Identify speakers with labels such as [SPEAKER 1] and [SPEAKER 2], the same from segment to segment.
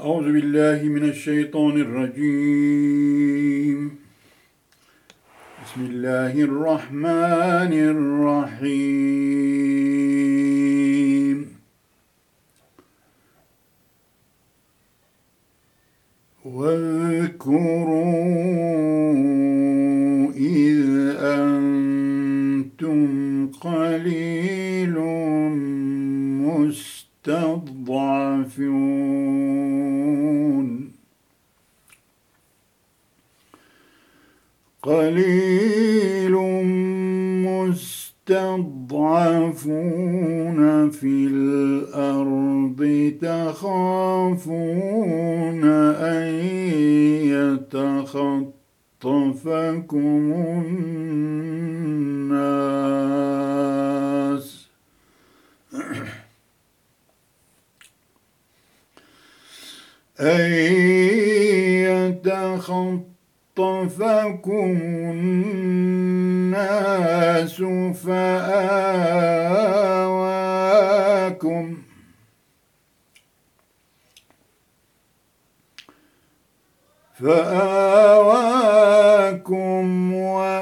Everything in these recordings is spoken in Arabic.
[SPEAKER 1] أعوذ بالله من الشيطان الرجيم. بسم الله الرحمن الرحيم. واذكروا إذ أنتم قليل مستضعفون. قليل مستضعفون في الأرض تخافون أن يتخطفكم الناس. أن يتخطفكم اصطفاكم الناس فآواكم فآواكم وأيدكم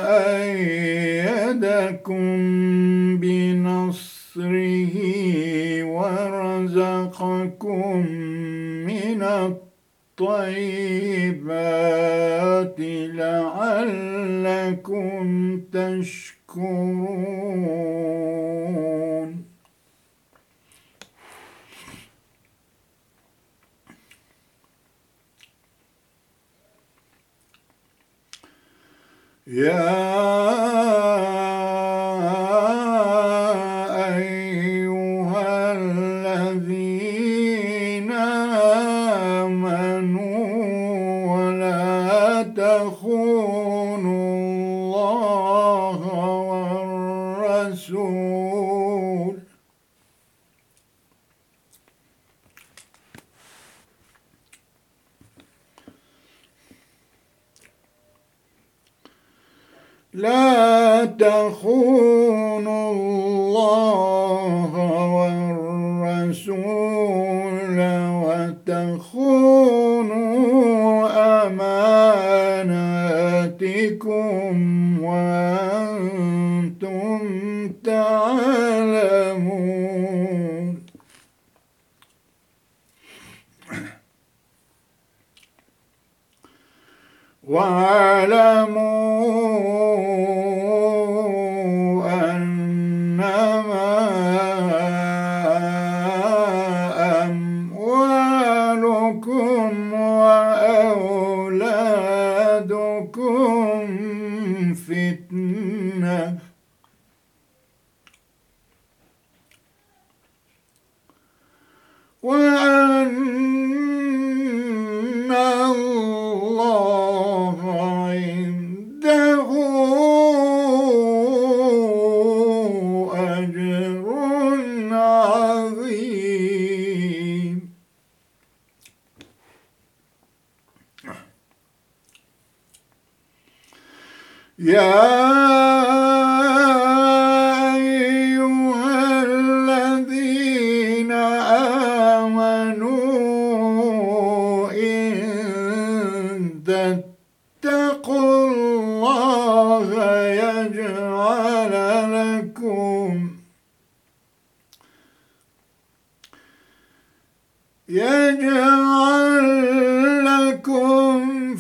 [SPEAKER 1] بنصره ورزقكم الطيبات لعلكم تشكرون. يا لا تخونوا الله والرسول وتخونوا أماناتكم وأنتم تعلمون. واعلموا يجعل لكم يجعل لكم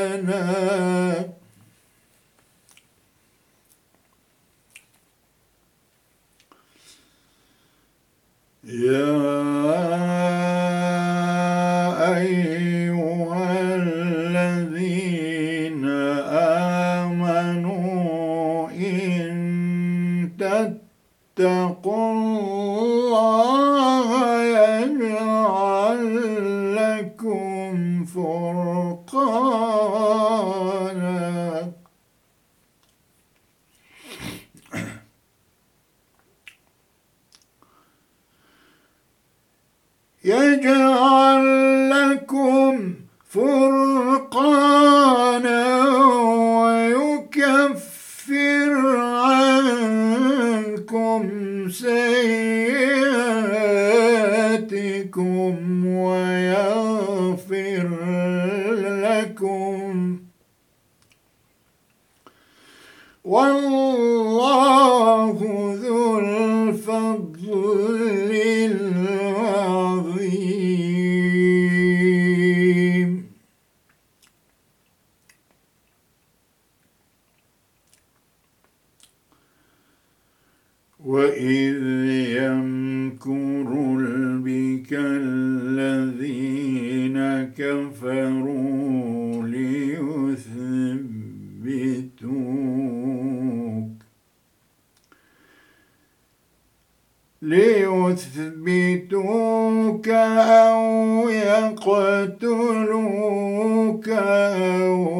[SPEAKER 1] فوقانا يا إن تتقوا الله يجعل لكم فرقانا. يجعل لكم فرقانا. say الذين كفروا ليثبتوك. ليثبتوك أو يقتلوك أو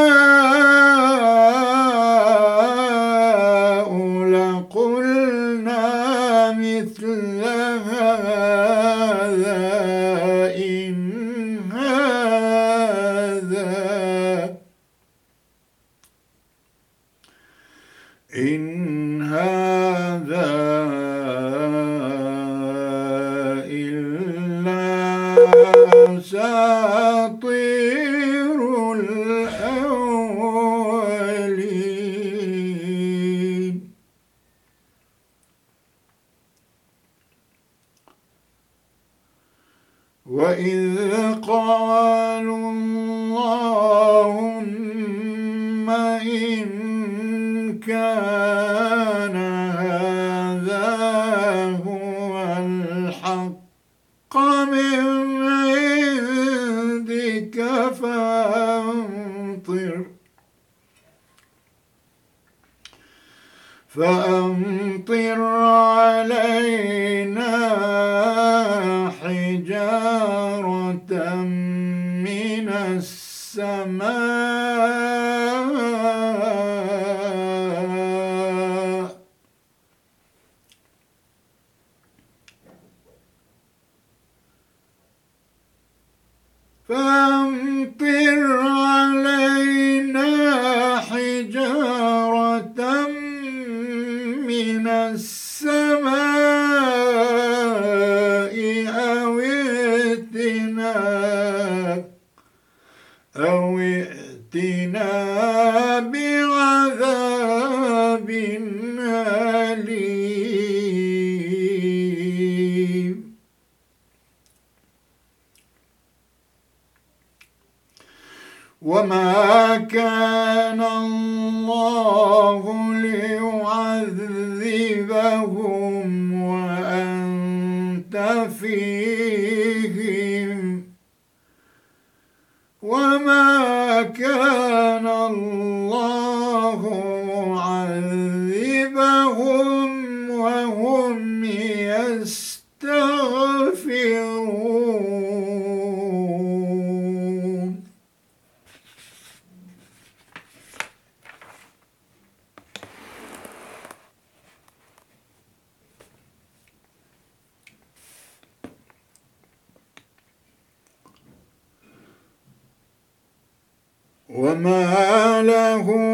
[SPEAKER 1] إن فأمطر علينا حجارة من السماء. فأمطر السماء أو ائتنا أو ائتنا بعذاب أليم. وما كان الله ليعذبهم وما كان الله وما لهم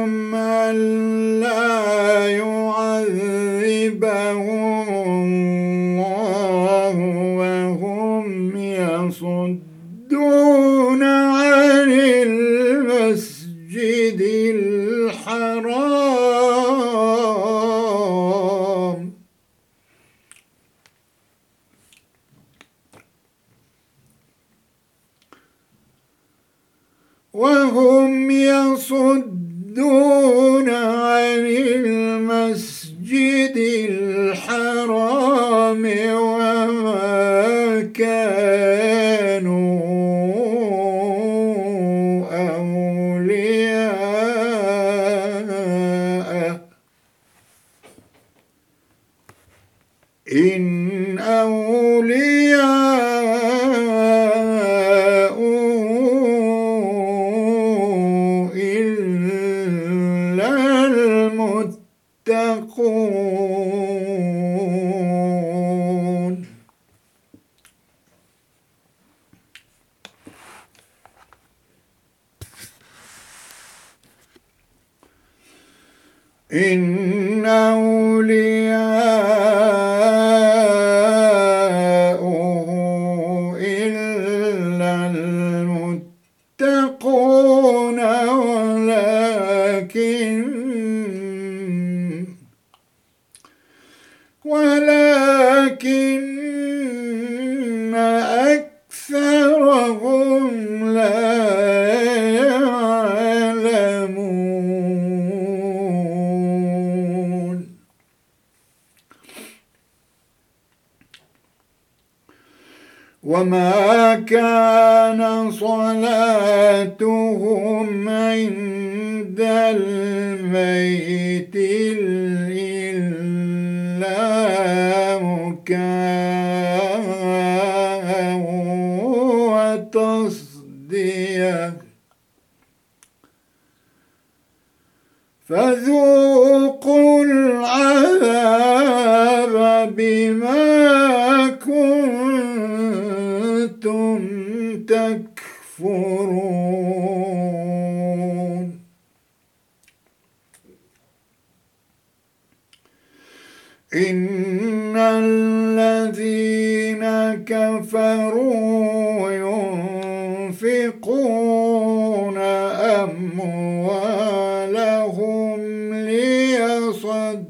[SPEAKER 1] وهم يصدون. كان صلاتهم عند الميت. إن الذين كفروا ينفقون أموالهم ليصدوا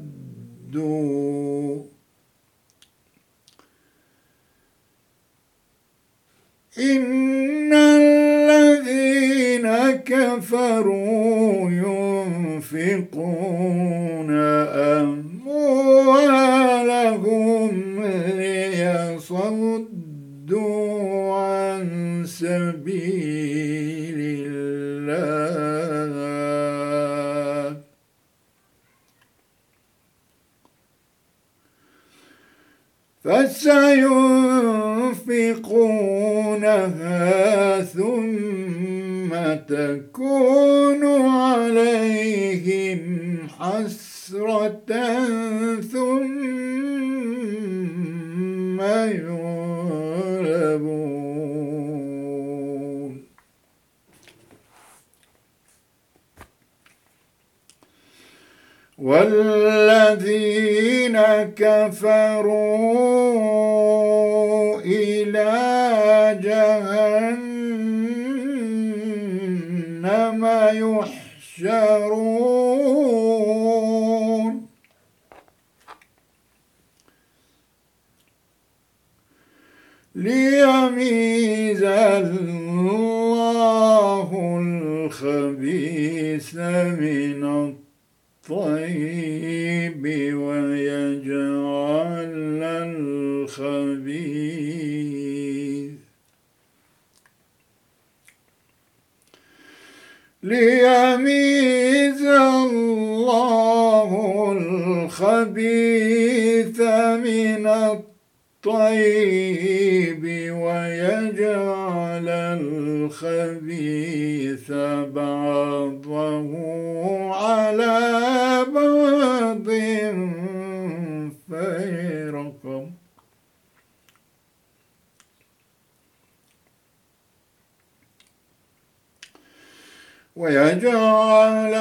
[SPEAKER 1] إن الذين كفروا ينفقون أموالهم ليصدوا عن سبيل الله. فسينفقونها ثم تكون عليهم حسرة ثم يغلبون والذين كفروا إلى جهنم يحشرون. ليميز الله الخبيث من الطيب. ويجعل الخبيث. ليميز الله الخبيث من الطيب ويجعل الخبيث بعضه على بعض فيرقم ويجعل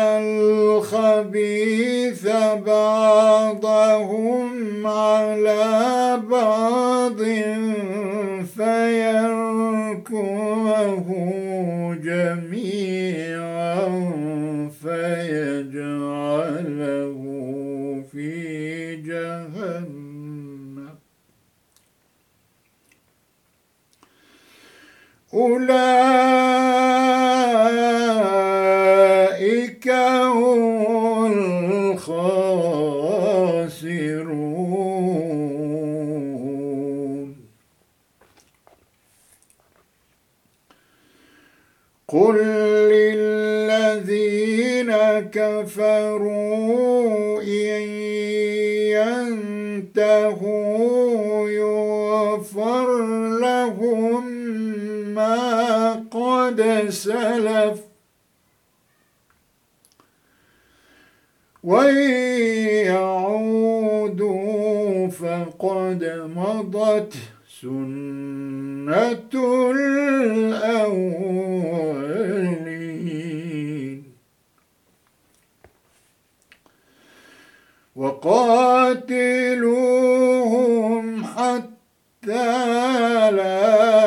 [SPEAKER 1] الخبيث بعضهم على بعض فيركمه جميعا فيجعله في جهنم. أولئك قد سلف. وإن يعودوا فقد مضت سنة الأولين. وقاتلوهم حتى لا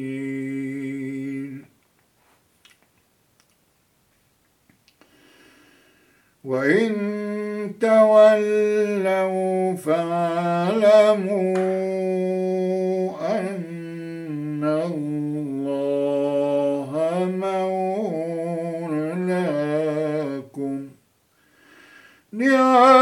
[SPEAKER 1] وإن تولوا فاعلموا أن الله مولاكم. نعم.